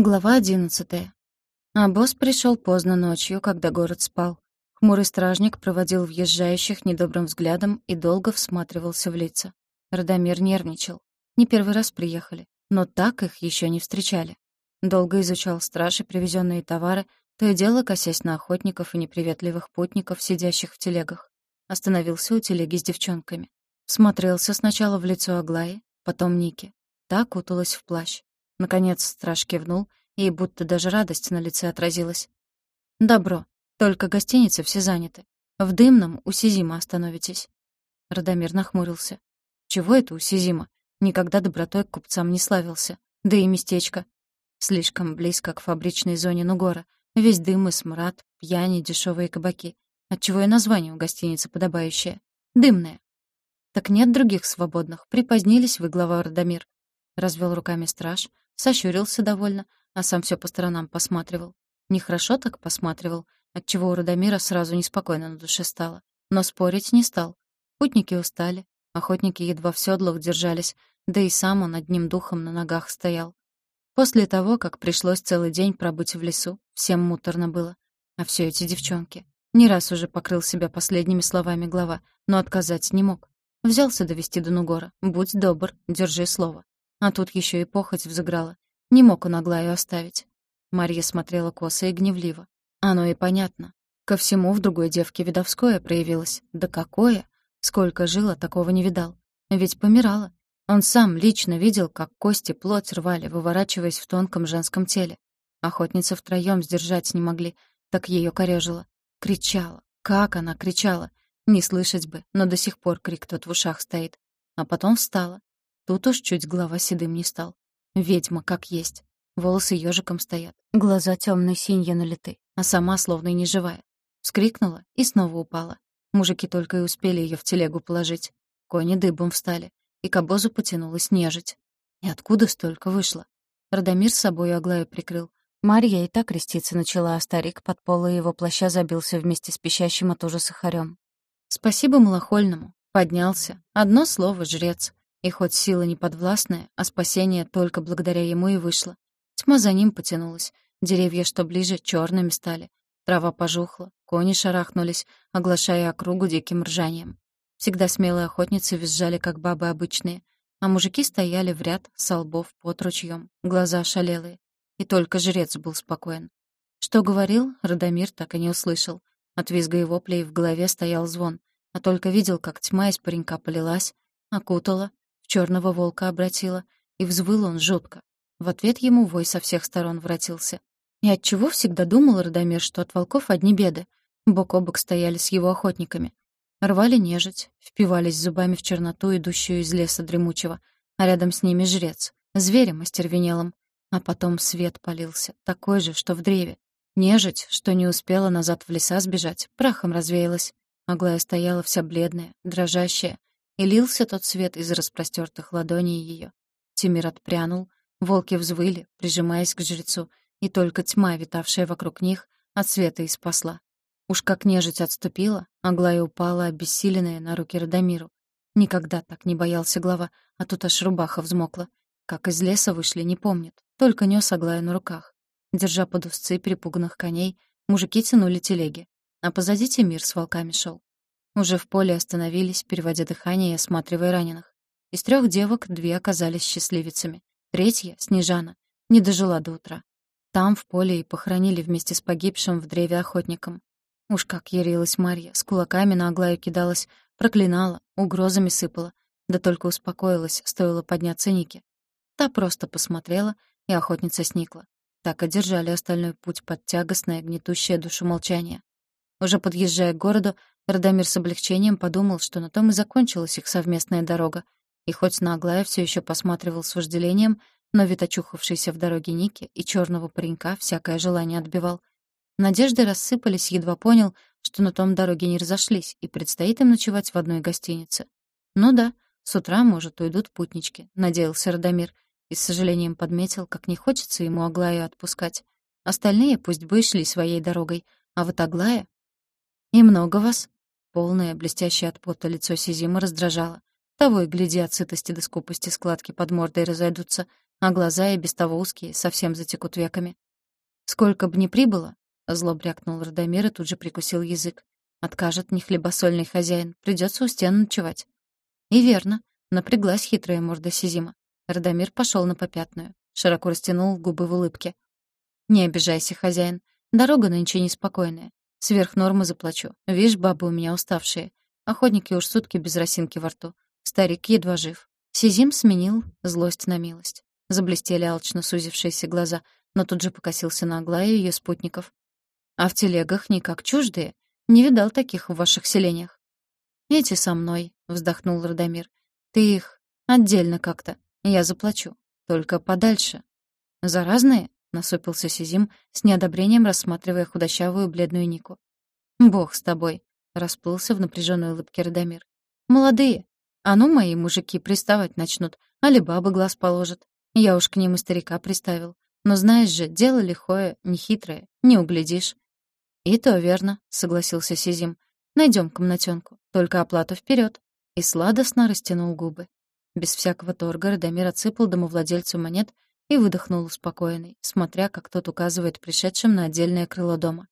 Глава одиннадцатая. А босс пришел поздно ночью, когда город спал. Хмурый стражник проводил въезжающих недобрым взглядом и долго всматривался в лица. Радомир нервничал. Не первый раз приехали, но так их еще не встречали. Долго изучал страж и привезенные товары, то и дело косясь на охотников и неприветливых путников, сидящих в телегах. Остановился у телеги с девчонками. Смотрелся сначала в лицо Аглаи, потом Ники. Так утулась в плащ. Наконец страж кивнул, и будто даже радость на лице отразилась. «Добро. Только гостиницы все заняты. В Дымном у Сизима остановитесь». Радомир нахмурился. «Чего это у Сизима? Никогда добротой к купцам не славился. Да и местечко. Слишком близко к фабричной зоне Нугора. Весь дым и смрад, пьяни, дешевые кабаки. Отчего и название у гостиницы подобающее. Дымное. Так нет других свободных. Припозднились вы, глава Радомир. Развел руками страж, Сощурился довольно, а сам все по сторонам посматривал. Нехорошо так посматривал, отчего у Радомира сразу неспокойно на душе стало. Но спорить не стал. Путники устали, охотники едва в седлах держались, да и сам он одним духом на ногах стоял. После того, как пришлось целый день пробыть в лесу, всем муторно было. А все эти девчонки. Не раз уже покрыл себя последними словами глава, но отказать не мог. Взялся довести до Нугора. Будь добр, держи слово. А тут еще и похоть взыграла. Не мог он Аглаю оставить. Марья смотрела косо и гневливо. Оно и понятно. Ко всему в другой девке видовское проявилось. Да какое! Сколько жило, такого не видал. Ведь помирала. Он сам лично видел, как кости плоть рвали, выворачиваясь в тонком женском теле. Охотницы втроём сдержать не могли, так ее корежило. Кричала. Как она кричала! Не слышать бы, но до сих пор крик тот в ушах стоит. А потом встала, Тут уж чуть глава седым не стал. Ведьма как есть. Волосы ежиком стоят, глаза темной синья налиты, а сама словно и не живая. Вскрикнула и снова упала. Мужики только и успели ее в телегу положить. Кони дыбом встали, и к обозу потянулась нежить. И откуда столько вышло? Радомир с собой Аглаю прикрыл. Марья и так креститься начала, а старик под полы его плаща забился вместе с пищащим от ужаса хорем. Спасибо малохольному. Поднялся. Одно слово — жрец. И хоть сила не подвластная, а спасение только благодаря ему и вышло. Тьма за ним потянулась. Деревья, что ближе, черными стали. Трава пожухла, кони шарахнулись, оглашая округу диким ржанием. Всегда смелые охотницы визжали, как бабы обычные, а мужики стояли в ряд со лбов под ручьем, глаза шалелые. И только жрец был спокоен. Что говорил, Радомир так и не услышал. От визга и воплей в голове стоял звон, а только видел, как тьма из паренька полилась, окутала, черного волка обратила, и взвыл он жутко. В ответ ему вой со всех сторон вратился. И отчего всегда думал Радомир, что от волков одни беды. Бок о бок стояли с его охотниками. Рвали нежить, впивались зубами в черноту, идущую из леса дремучего, а рядом с ними жрец, зверем остервенелым. А потом свет полился, такой же, что в древе. Нежить, что не успела назад в леса сбежать, прахом развеялась. Аглая стояла вся бледная, дрожащая, и лился тот свет из распростертых ладоней ее. Тимир отпрянул, волки взвыли, прижимаясь к жрецу, и только тьма, витавшая вокруг них, от света и спасла. Уж как нежить отступила, Аглая упала, обессиленная, на руки Радомиру. Никогда так не боялся глава, а тут аж рубаха взмокла. Как из леса вышли, не помнит, только нес Аглаю на руках. Держа под узцы перепуганных коней, мужики тянули телеги, а позади Тимир с волками шел. Уже в поле остановились, переводя дыхание и осматривая раненых. Из трех девок две оказались счастливицами. Третья, Снежана, не дожила до утра. Там, в поле, и похоронили вместе с погибшим в древе охотником. Уж как ярилась Марья, с кулаками на Аглаю кидалась, проклинала, угрозами сыпала. Да только успокоилась, стоило подняться Нике. Та просто посмотрела, и охотница сникла. Так одержали остальной путь под тягостное, гнетущее душу молчание. Уже подъезжая к городу, Радомир с облегчением подумал, что на том и закончилась их совместная дорога. И хоть на Аглая все еще посматривал с вожделением, но вид очухавшейся в дороге Ники и черного паренька всякое желание отбивал. Надежды рассыпались, едва понял, что на том дороге не разошлись, и предстоит им ночевать в одной гостинице. Ну да, с утра, может, уйдут путнички, надеялся Радомир, и с сожалением подметил, как не хочется ему Аглаю отпускать. Остальные пусть бы шли своей дорогой, а вот Аглая... «И много вас?» Полное, блестящее от пота лицо Сизима раздражало. Того и гляди от сытости до скупости складки под мордой разойдутся. а глаза и без того узкие, совсем затекут веками. «Сколько б ни прибыло», — зло брякнул Радомир и тут же прикусил язык. «Откажет не хлебосольный хозяин, придется у стен ночевать». И верно, напряглась хитрая морда Сизима. Радомир пошел на попятную, широко растянул губы в улыбке. «Не обижайся, хозяин. Дорога нынче неспокойная. Сверх нормы заплачу. Видишь, бабы у меня уставшие. Охотники уж сутки без росинки во рту. Старик едва жив. Сизим сменил злость на милость. Заблестели алчно сузившиеся глаза, но тут же покосился на Аглаю и ее спутников. «А в телегах никак чуждые. Не видал таких в ваших селениях». «Эти со мной», — вздохнул Радомир. «Ты их отдельно как-то. Я заплачу. Только подальше». «Заразные?» — насупился Сизим, с неодобрением рассматривая худощавую бледную Нику. «Бог с тобой», — расплылся в напряженной улыбке Радомир. «Молодые. А ну, мои мужики приставать начнут, али бабы глаз положат. Я уж к ним и старика приставил. Но знаешь же, дело лихое, нехитрое, не углядишь». «И то верно», — согласился Сизим. Найдем комнатенку, только оплату вперед. И сладостно растянул губы. Без всякого торга Радомир отсыпал домовладельцу монет и выдохнул успокоенный, смотря, как тот указывает пришедшим на отдельное крыло дома.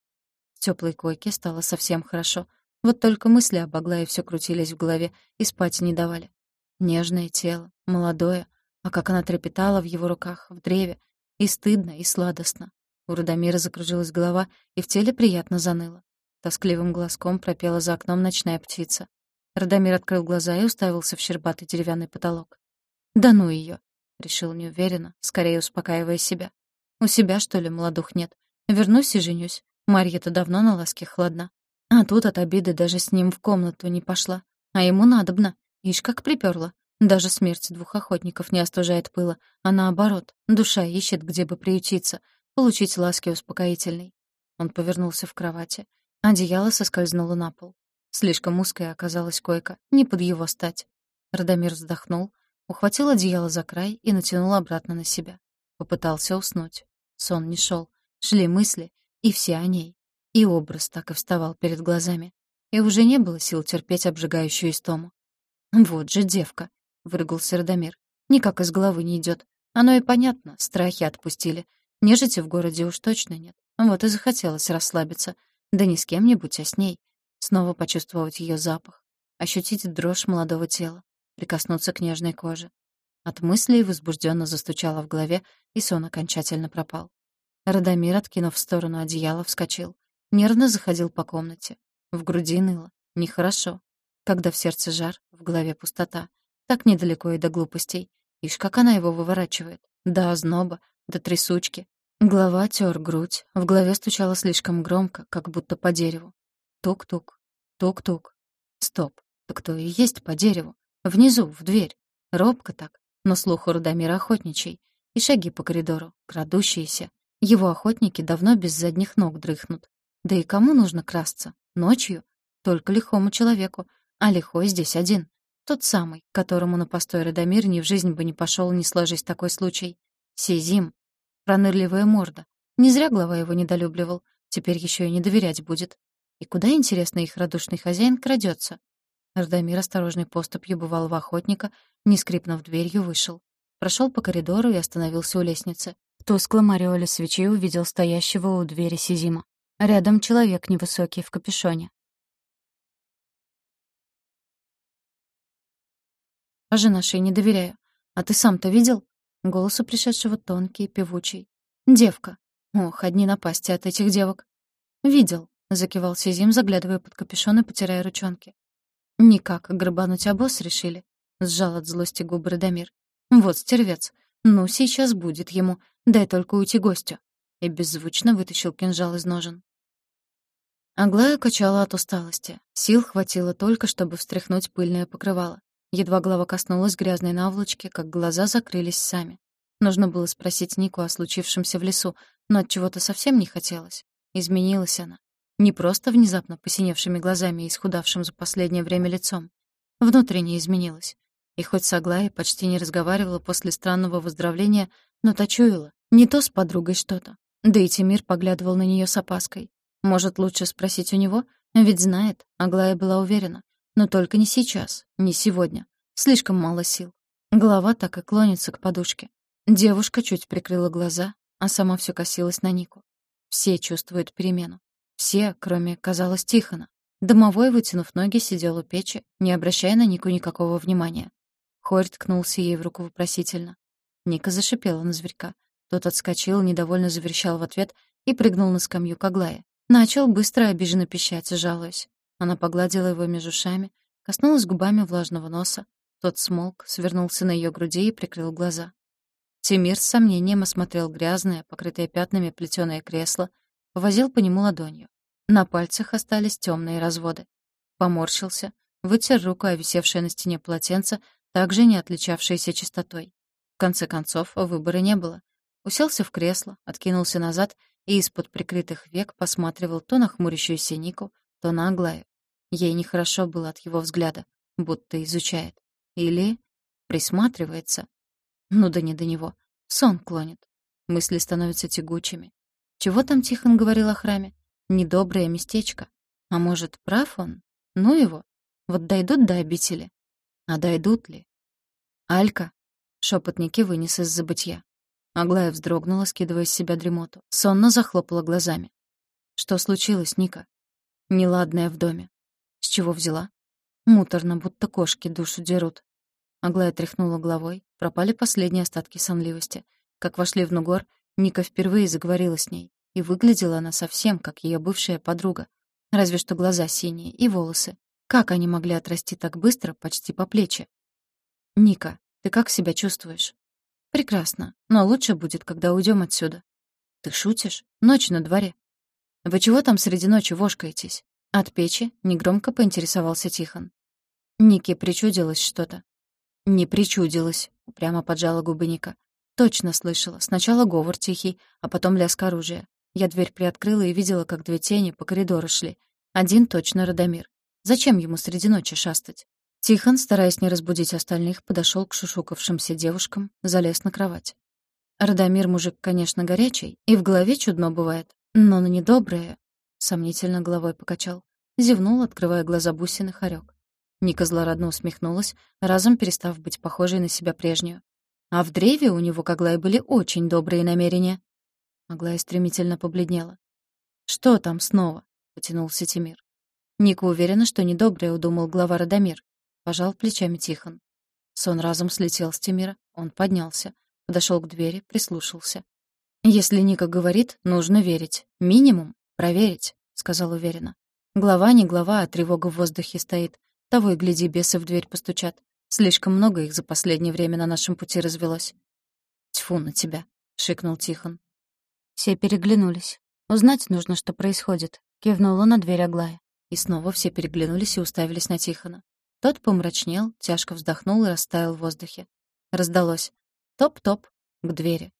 В тёплой койке стало совсем хорошо. Вот только мысли об Аглае всё крутились в голове и спать не давали. Нежное тело, молодое, а как она трепетала в его руках, в древе, и стыдно, и сладостно. У Радомира закружилась голова, и в теле приятно заныло. Тоскливым глазком пропела за окном ночная птица. Радомир открыл глаза и уставился в щербатый деревянный потолок. «Да ну её!» — решил неуверенно, скорее успокаивая себя. «У себя, что ли, молодух нет? Вернусь и женюсь. Марья-то давно на ласке хладна. А тут от обиды даже с ним в комнату не пошла. А ему надобно. Ишь, как припёрла. Даже смерть двух охотников не остужает пыла, а наоборот, душа ищет, где бы приютиться, получить ласки успокоительной. Он повернулся в кровати. Одеяло соскользнуло на пол. Слишком узкая оказалась койка, не под его стать. Радомир вздохнул, Ухватил одеяло за край и натянул обратно на себя. Попытался уснуть. Сон не шел. Шли мысли, и все о ней. И образ так и вставал перед глазами. И уже не было сил терпеть обжигающую истому. «Вот же девка!» — выругался Радомир. «Никак из головы не идет. Оно и понятно, страхи отпустили. Нежити в городе уж точно нет. Вот и захотелось расслабиться. Да не с кем-нибудь, а с ней. Снова почувствовать ее запах. Ощутить дрожь молодого тела прикоснуться к нежной коже. От мыслей возбужденно застучало в голове, и сон окончательно пропал. Радомир, откинув в сторону одеяла, вскочил. Нервно заходил по комнате. В груди ныло. Нехорошо. Когда в сердце жар, в голове пустота. Так недалеко и до глупостей. Ишь, как она его выворачивает. До озноба, до трясучки. Голова тер грудь, в голове стучало слишком громко, как будто по дереву. Тук-тук, тук-тук. Стоп, так кто и есть по дереву? Внизу, в дверь. Робко так, но слух у Радомира охотничий. И шаги по коридору, крадущиеся. Его охотники давно без задних ног дрыхнут. Да и кому нужно красться? Ночью? Только лихому человеку. А лихой здесь один. Тот самый, которому на постой Радомир ни в жизнь бы не пошел, не сложись такой случай. Сезим. Пронырливая морда. Не зря глава его недолюбливал. Теперь еще и не доверять будет. И куда, интересно, их радушный хозяин крадется? Радомир осторожной поступью бывал в охотника, не скрипнув дверью, вышел. Прошел по коридору и остановился у лестницы. В тусклом ореоле свечи увидел стоящего у двери Сизима. Рядом человек невысокий в капюшоне. А нашей не доверяю. А ты сам-то видел? Голос у пришедшего тонкий, певучий. Девка. Ох, одни напасти от этих девок. Видел, закивал Сизим, заглядывая под капюшон и потирая ручонки. «Никак грабануть обоз решили», — сжал от злости губы Радомир. «Вот стервец. Ну, сейчас будет ему. Дай только уйти гостю». И беззвучно вытащил кинжал из ножен. Аглая качала от усталости. Сил хватило только, чтобы встряхнуть пыльное покрывало. Едва голова коснулась грязной наволочки, как глаза закрылись сами. Нужно было спросить Нику о случившемся в лесу, но от чего то совсем не хотелось. Изменилась она. Не просто внезапно посиневшими глазами и исхудавшим за последнее время лицом. Внутренне изменилась. И хоть с Аглаей почти не разговаривала после странного выздоровления, но точуяла. Не то с подругой что-то. Да и Тимир поглядывал на нее с опаской. Может, лучше спросить у него? Ведь знает, Аглая была уверена. Но только не сейчас, не сегодня. Слишком мало сил. Голова так и клонится к подушке. Девушка чуть прикрыла глаза, а сама все косилась на Нику. Все чувствуют перемену. Все, кроме, казалось, Тихона. Домовой, вытянув ноги, сидел у печи, не обращая на Нику никакого внимания. Хорь ткнулся ей в руку вопросительно. Ника зашипела на зверька. Тот отскочил, недовольно заверещал в ответ и прыгнул на скамью к Аглае. Начал быстро обиженно пищать, жалуясь. Она погладила его между ушами, коснулась губами влажного носа. Тот смолк, свернулся на ее груди и прикрыл глаза. Тимир с сомнением осмотрел грязное, покрытое пятнами плетёное кресло, повозил по нему ладонью. На пальцах остались темные разводы. Поморщился, вытер руку о висевшее на стене полотенце, также не отличавшееся чистотой. В конце концов, выбора не было. Уселся в кресло, откинулся назад и из-под прикрытых век посматривал то на хмурящуюся Нику, то на Аглаю. Ей нехорошо было от его взгляда, будто изучает. Или присматривается. Ну да не до него. Сон клонит. Мысли становятся тягучими. Чего там Тихон говорил о храме? Недоброе местечко. А может, прав он? Ну его. Вот дойдут до обители. А дойдут ли? Алька. Шепот Ники вынес из забытья. Аглая вздрогнула, скидывая с себя дремоту. Сонно захлопала глазами. Что случилось, Ника? Неладное в доме. С чего взяла? Муторно, будто кошки душу дерут. Аглая тряхнула головой, пропали последние остатки сонливости. Как вошли в Нугор, Ника впервые заговорила с ней, и выглядела она совсем как ее бывшая подруга. Разве что глаза синие и волосы. Как они могли отрасти так быстро, почти по плечи? «Ника, ты как себя чувствуешь?» «Прекрасно, но лучше будет, когда уйдем отсюда». «Ты шутишь? Ночь на дворе». «Вы чего там среди ночи вошкаетесь?» От печи негромко поинтересовался Тихон. Нике причудилось что-то. «Не причудилось», — прямо поджала губы Ника. «Точно слышала. Сначала говор тихий, а потом лязг оружия. Я дверь приоткрыла и видела, как две тени по коридору шли. Один точно Радомир. Зачем ему среди ночи шастать?» Тихон, стараясь не разбудить остальных, подошел к шушукавшимся девушкам, залез на кровать. Радомир мужик, конечно, горячий, и в голове чудно бывает, но на недоброе... Сомнительно головой покачал. Зевнул, открывая глаза бусины хорек. Ника злорадно усмехнулась, разом перестав быть похожей на себя прежнюю. А в древе у него к Аглае были очень добрые намерения. Аглая стремительно побледнела. «Что там снова?» — потянулся Тимир. Ника уверена, что недоброе удумал глава Радомир. Пожал плечами Тихон. Сон разом слетел с Тимира, он поднялся, подошел к двери, прислушался. «Если Ника говорит, нужно верить. Минимум — проверить», — сказал уверенно. Глава не глава, а тревога в воздухе стоит. Того и гляди, бесы в дверь постучат. Слишком много их за последнее время на нашем пути развелось. «Тьфу на тебя», — шикнул Тихон. Все переглянулись. «Узнать нужно, что происходит», — кивнула на дверь Аглая. И снова все переглянулись и уставились на Тихона. Тот помрачнел, тяжко вздохнул и растаял в воздухе. Раздалось «топ-топ» к двери.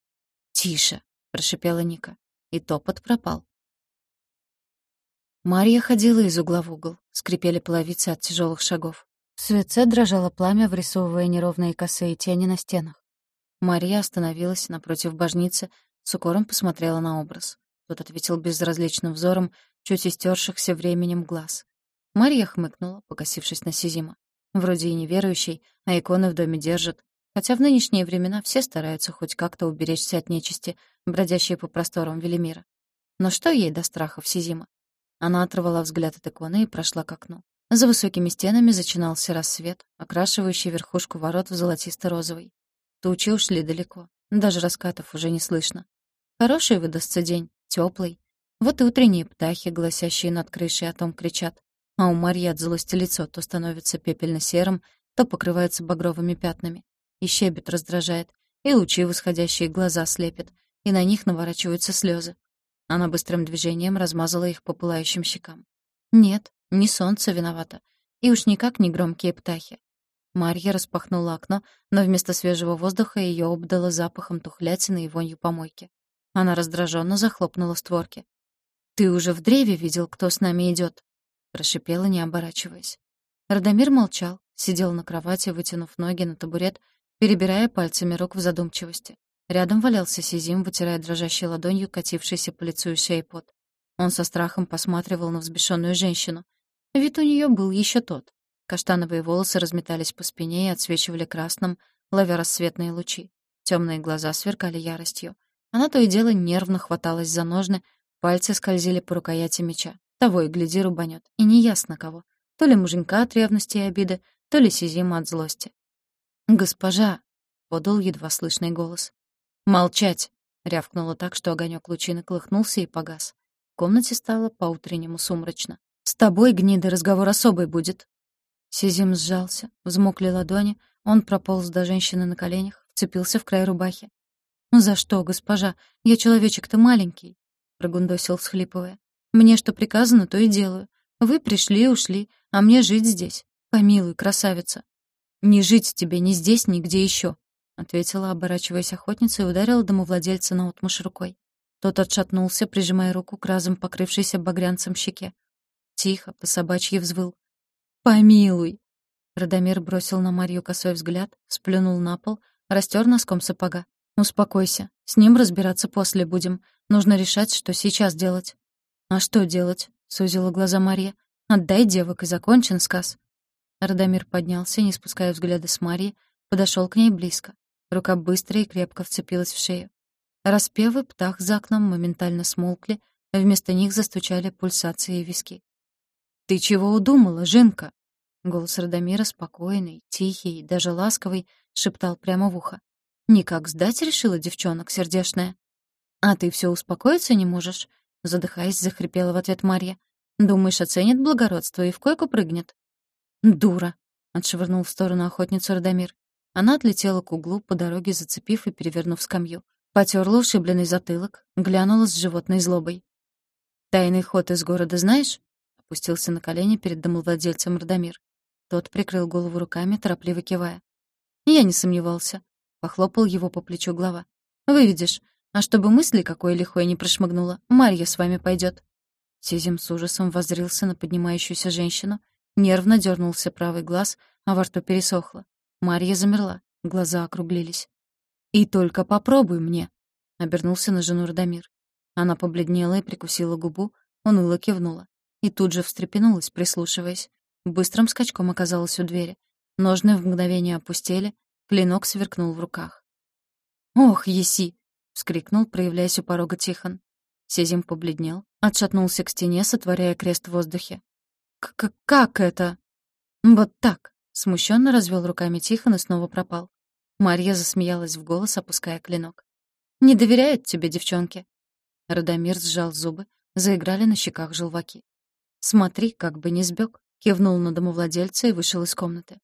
«Тише», — прошипела Ника. И топот пропал. Марья ходила из угла в угол. Скрипели половицы от тяжелых шагов. В свете дрожало пламя, врисовывая неровные косые тени на стенах. Марья остановилась напротив божницы, с укором посмотрела на образ. Тот ответил безразличным взором, чуть истершихся временем глаз. Марья хмыкнула, покосившись на Сизима. Вроде и неверующий, а иконы в доме держит. Хотя в нынешние времена все стараются хоть как-то уберечься от нечисти, бродящей по просторам Велимира. Но что ей до страхов Сизима? Она оторвала взгляд от иконы и прошла к окну. За высокими стенами начинался рассвет, окрашивающий верхушку ворот в золотисто-розовый. Тучи ушли далеко, даже раскатов уже не слышно. Хороший выдастся день, теплый. Вот и утренние птахи, гласящие над крышей, о том кричат. А у Марьи от злости лицо то становится пепельно-серым, то покрывается багровыми пятнами. И щебет раздражает, и лучи восходящие глаза слепят, и на них наворачиваются слезы. Она быстрым движением размазала их по пылающим щекам. Нет, не солнце виновато. И уж никак не громкие птахи. Марья распахнула окно, но вместо свежего воздуха ее обдало запахом тухлятины и вонью помойки. Она раздраженно захлопнула створки. «Ты уже в древе видел, кто с нами идет? прошипела, не оборачиваясь. Радомир молчал, сидел на кровати, вытянув ноги на табурет, перебирая пальцами рук в задумчивости. Рядом валялся Сизим, вытирая дрожащей ладонью катившийся по лицу и шее пот. Он со страхом посматривал на взбешенную женщину. Вид у нее был еще тот. Каштановые волосы разметались по спине и отсвечивали красным, ловя рассветные лучи. Темные глаза сверкали яростью. Она то и дело нервно хваталась за ножны, пальцы скользили по рукояти меча. Того и гляди рубанет. И неясно кого. То ли муженька от ревности и обиды, то ли Сизима от злости. «Госпожа!» — подал едва слышный голос. «Молчать!» — рявкнуло так, что огонек лучины клыхнулся и погас. В комнате стало по-утреннему сумрачно. «С тобой, гнида, разговор особый будет!» Сизим сжался, взмокли ладони, он прополз до женщины на коленях, вцепился в край рубахи. «Ну «За что, госпожа? Я человечек-то маленький», — прогундосил, всхлипывая. «Мне что приказано, то и делаю. Вы пришли и ушли, а мне жить здесь. Помилуй, красавица». «Не жить тебе ни здесь, ни где еще», — ответила, оборачиваясь охотница и ударила домовладельца наотмашь рукой. Тот отшатнулся, прижимая руку к разом покрывшейся багрянцем щеке. Тихо, по собачьи взвыл. «Помилуй!» Радомир бросил на Марью косой взгляд, сплюнул на пол, растер носком сапога. «Успокойся. С ним разбираться после будем. Нужно решать, что сейчас делать». «А что делать?» — сузила глаза Марья. «Отдай девок, и закончен сказ». Радомир поднялся, не спуская взгляда с Марьи, подошел к ней близко. Рука быстро и крепко вцепилась в шею. Распевы птах за окном моментально смолкли, а вместо них застучали пульсации виски. «Ты чего удумала, Жинка?» Голос Радомира, спокойный, тихий, даже ласковый, шептал прямо в ухо. «Никак сдать решила девчонок сердешная?» «А ты все успокоиться не можешь?» Задыхаясь, захрипела в ответ Марья. «Думаешь, оценит благородство и в койку прыгнет?» «Дура!» — отшвырнул в сторону охотницу Радомир. Она отлетела к углу, по дороге зацепив и перевернув скамью. Потерла ушибленный затылок, глянула с животной злобой. «Тайный ход из города знаешь?» Опустился на колени перед домовладельцем Радомир. Тот прикрыл голову руками, торопливо кивая. Я не сомневался. Похлопал его по плечу глава. «Выведешь. А чтобы мысли какой лихой не прошмыгнула, Марья с вами пойдет. Сизим с ужасом воззрился на поднимающуюся женщину, нервно дернулся правый глаз, а во рту пересохло. Марья замерла, глаза округлились. «И только попробуй мне!» — обернулся на жену Радомир. Она побледнела и прикусила губу, уныло кивнула и тут же встрепенулась, прислушиваясь. Быстрым скачком оказалась у двери. Ножны в мгновение опустели, клинок сверкнул в руках. «Ох, еси!» — вскрикнул, проявляясь у порога Тихон. Сезим побледнел, отшатнулся к стене, сотворяя крест в воздухе. «Как это?» «Вот так!» — смущенно развел руками Тихон и снова пропал. Марья засмеялась в голос, опуская клинок. «Не доверяют тебе девчонки?» Радомир сжал зубы, заиграли на щеках желваки. «Смотри, как бы не сбег», — кивнул на домовладельца и вышел из комнаты.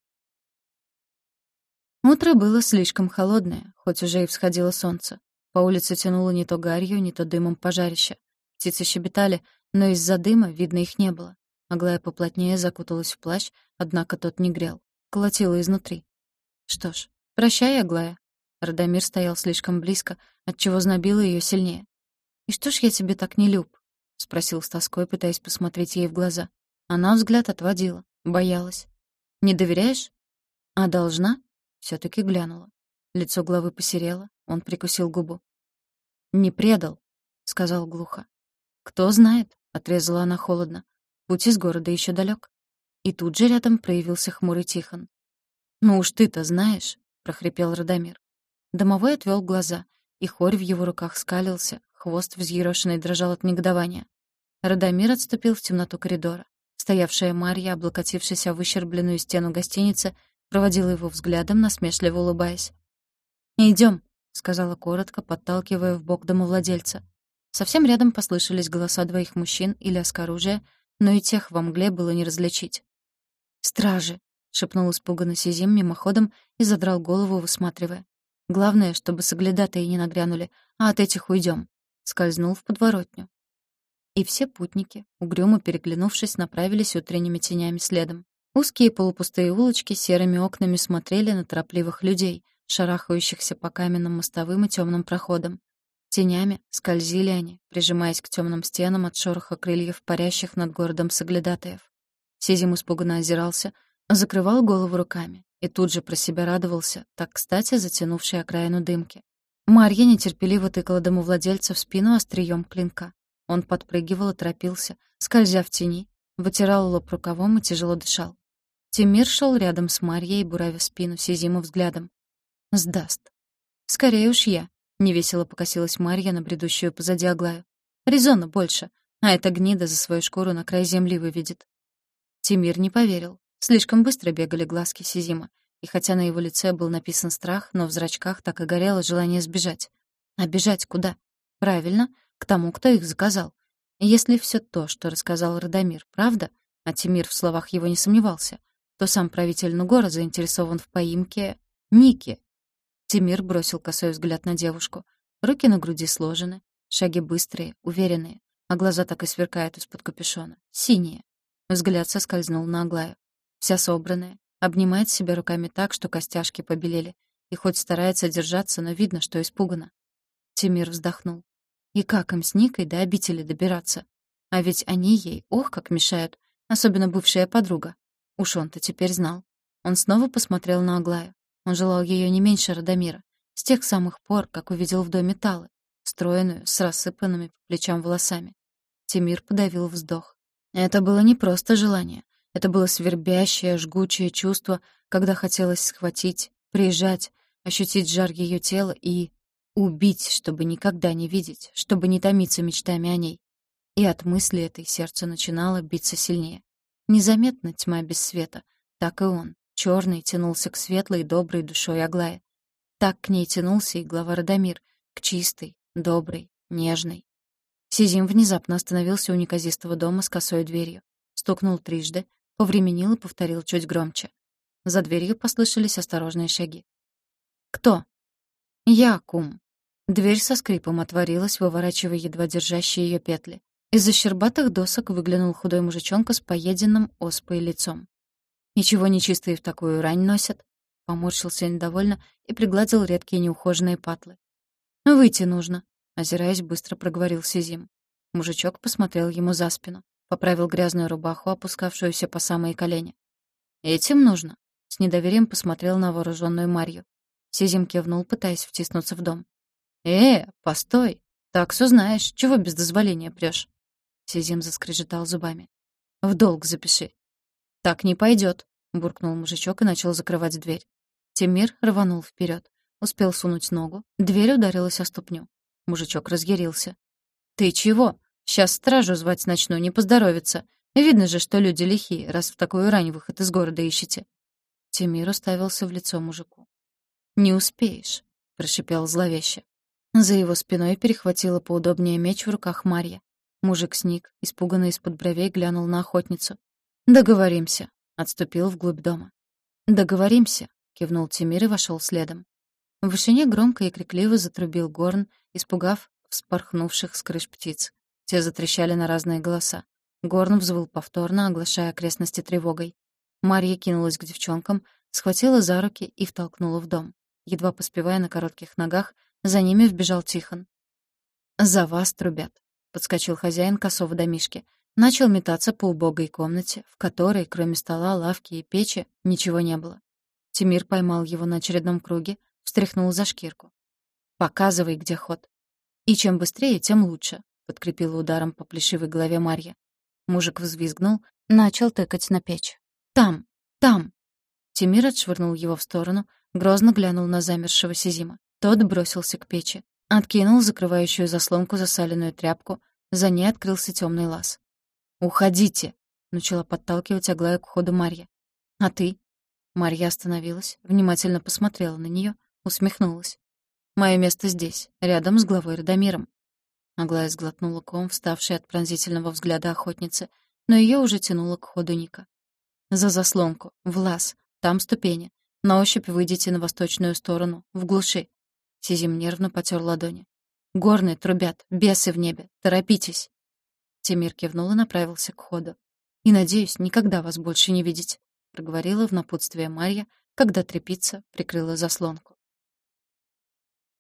Утро было слишком холодное, хоть уже и всходило солнце. По улице тянуло не то гарью, не то дымом пожарища. Птицы щебетали, но из-за дыма видно их не было. Аглая поплотнее закуталась в плащ, однако тот не грел. Колотила изнутри. Что ж, прощай, Аглая. Радомир стоял слишком близко, отчего знобило ее сильнее. «И что ж я тебе так не люб?» — спросил с тоской, пытаясь посмотреть ей в глаза. Она взгляд отводила, боялась. «Не доверяешь?» «А должна?» — все таки глянула. Лицо главы посерело, он прикусил губу. «Не предал», — сказал глухо. «Кто знает», — отрезала она холодно. «Путь из города еще далек. И тут же рядом проявился хмурый Тихон. «Ну уж ты-то знаешь», — прохрипел Радомир. Домовой отвел глаза, и хорь в его руках скалился, Хвост взъерошенный дрожал от негодования. Радомир отступил в темноту коридора. Стоявшая Марья, облокотившись о выщербленную стену гостиницы, проводила его взглядом, насмешливо улыбаясь. «Идём», — сказала коротко, подталкивая в бок домовладельца. Совсем рядом послышались голоса двоих мужчин и лязг оружия, но и тех во мгле было не различить. «Стражи!» — шепнул испуганно Сизим мимоходом и задрал голову, высматривая. «Главное, чтобы соглядатые не нагрянули, а от этих уйдём скользнул в подворотню. И все путники, угрюмо переглянувшись, направились утренними тенями следом. Узкие полупустые улочки серыми окнами смотрели на торопливых людей, шарахающихся по каменным мостовым и темным проходам. Тенями скользили они, прижимаясь к темным стенам от шороха крыльев парящих над городом соглядатаев. Сизим испуганно озирался, закрывал голову руками и тут же про себя радовался, так кстати затянувшей окраину дымки. Марья нетерпеливо тыкала домовладельца в спину острием клинка. Он подпрыгивал и торопился, скользя в тени, вытирал лоб рукавом и тяжело дышал. Тимир шел рядом с Марьей, буравя спину Сизиму взглядом. «Сдаст». «Скорее уж я», — невесело покосилась Марья на бредущую позади Аглаю. «Резона больше, а эта гнида за свою шкуру на край земли выведет». Тимир не поверил. Слишком быстро бегали глазки Сизима, и хотя на его лице был написан страх, но в зрачках так и горело желание сбежать. А бежать куда? Правильно, к тому, кто их заказал. Если все то, что рассказал Радомир, правда, а Тимир в словах его не сомневался, то сам правитель Нугора заинтересован в поимке Ники. Тимир бросил косой взгляд на девушку. Руки на груди сложены, шаги быстрые, уверенные, а глаза так и сверкают из-под капюшона. Синие. Взгляд соскользнул на Аглаю. Вся собранная, обнимает себя руками так, что костяшки побелели, и хоть старается держаться, но видно, что испугана. Тимир вздохнул. И как им с Никой до обители добираться? А ведь они ей, ох, как мешают, особенно бывшая подруга. Уж он-то теперь знал. Он снова посмотрел на Аглаю. Он желал ее не меньше Радомира, с тех самых пор, как увидел в доме Талы, стройную, с рассыпанными по плечам волосами. Тимир подавил вздох. Это было не просто желание. Это было свербящее, жгучее чувство, когда хотелось схватить, прижать, ощутить жар ее тела и убить, чтобы никогда не видеть, чтобы не томиться мечтами о ней. И от мысли этой сердце начинало биться сильнее. Незаметно тьма без света, так и он, черный, тянулся к светлой, доброй душой Аглая. Так к ней тянулся и глава Радомир, к чистой, доброй, нежной. Сизим внезапно остановился у неказистого дома с косой дверью. Стукнул трижды, повременил и повторил чуть громче. За дверью послышались осторожные шаги. «Кто?» «Я, кум». Дверь со скрипом отворилась, выворачивая едва держащие ее петли. Из-за щербатых досок выглянул худой мужичонка с поеденным оспой лицом. «Ничего нечистые в такую рань носят?» Поморщился недовольно и пригладил редкие неухоженные патлы. «Выйти нужно», — озираясь, быстро проговорил Сизим. Мужичок посмотрел ему за спину, поправил грязную рубаху, опускавшуюся по самые колени. «Этим нужно?» — с недоверием посмотрел на вооруженную Марью. Сизим кивнул, пытаясь втиснуться в дом. «Э, постой! Так все знаешь, чего без дозволения прешь? Сизим заскрежетал зубами. «В долг запиши». «Так не пойдет, буркнул мужичок и начал закрывать дверь. Тимир рванул вперед, Успел сунуть ногу, дверь ударилась о ступню. Мужичок разъярился. «Ты чего? Сейчас стражу звать начну, не поздоровится. Видно же, что люди лихие, раз в такую рань выход из города ищете». Тимир уставился в лицо мужику. «Не успеешь», — прошипел зловеще. За его спиной перехватила поудобнее меч в руках Марья. Мужик сник, испуганно из-под бровей глянул на охотницу. «Договоримся», — отступил вглубь дома. «Договоримся», — кивнул Тимир и вошел следом. В вышине громко и крикливо затрубил горн, испугав вспорхнувших с крыш птиц. Те затрещали на разные голоса. Горн взвыл повторно, оглашая окрестности тревогой. Марья кинулась к девчонкам, схватила за руки и втолкнула в дом. Едва поспевая на коротких ногах, за ними вбежал Тихон. «За вас трубят», подскочил хозяин косого домишки. Начал метаться по убогой комнате, в которой, кроме стола, лавки и печи, ничего не было. Тимир поймал его на очередном круге, встряхнул за шкирку. «Показывай, где ход». «И чем быстрее, тем лучше», — подкрепила ударом по плешивой голове Марья. Мужик взвизгнул, начал тыкать на печь. «Там! Там!» Тимир отшвырнул его в сторону, грозно глянул на замершего Сизима. Тот бросился к печи. Откинул закрывающую заслонку засаленную тряпку, за ней открылся темный лаз. «Уходите!» — начала подталкивать Аглая к ходу Марья. «А ты?» Марья остановилась, внимательно посмотрела на нее, усмехнулась. «Мое место здесь, рядом с главой Радомиром». Аглая сглотнула ком, вставший от пронзительного взгляда охотницы, но ее уже тянуло к ходу Ника. «За заслонку, в лаз, там ступени. На ощупь выйдите на восточную сторону, в глуши. Сизим нервно потер ладони. «Горные трубят, бесы в небе, торопитесь!» Тимир кивнул и направился к ходу. «И, надеюсь, никогда вас больше не видеть», — проговорила в напутствие Марья, когда трепица прикрыла заслонку.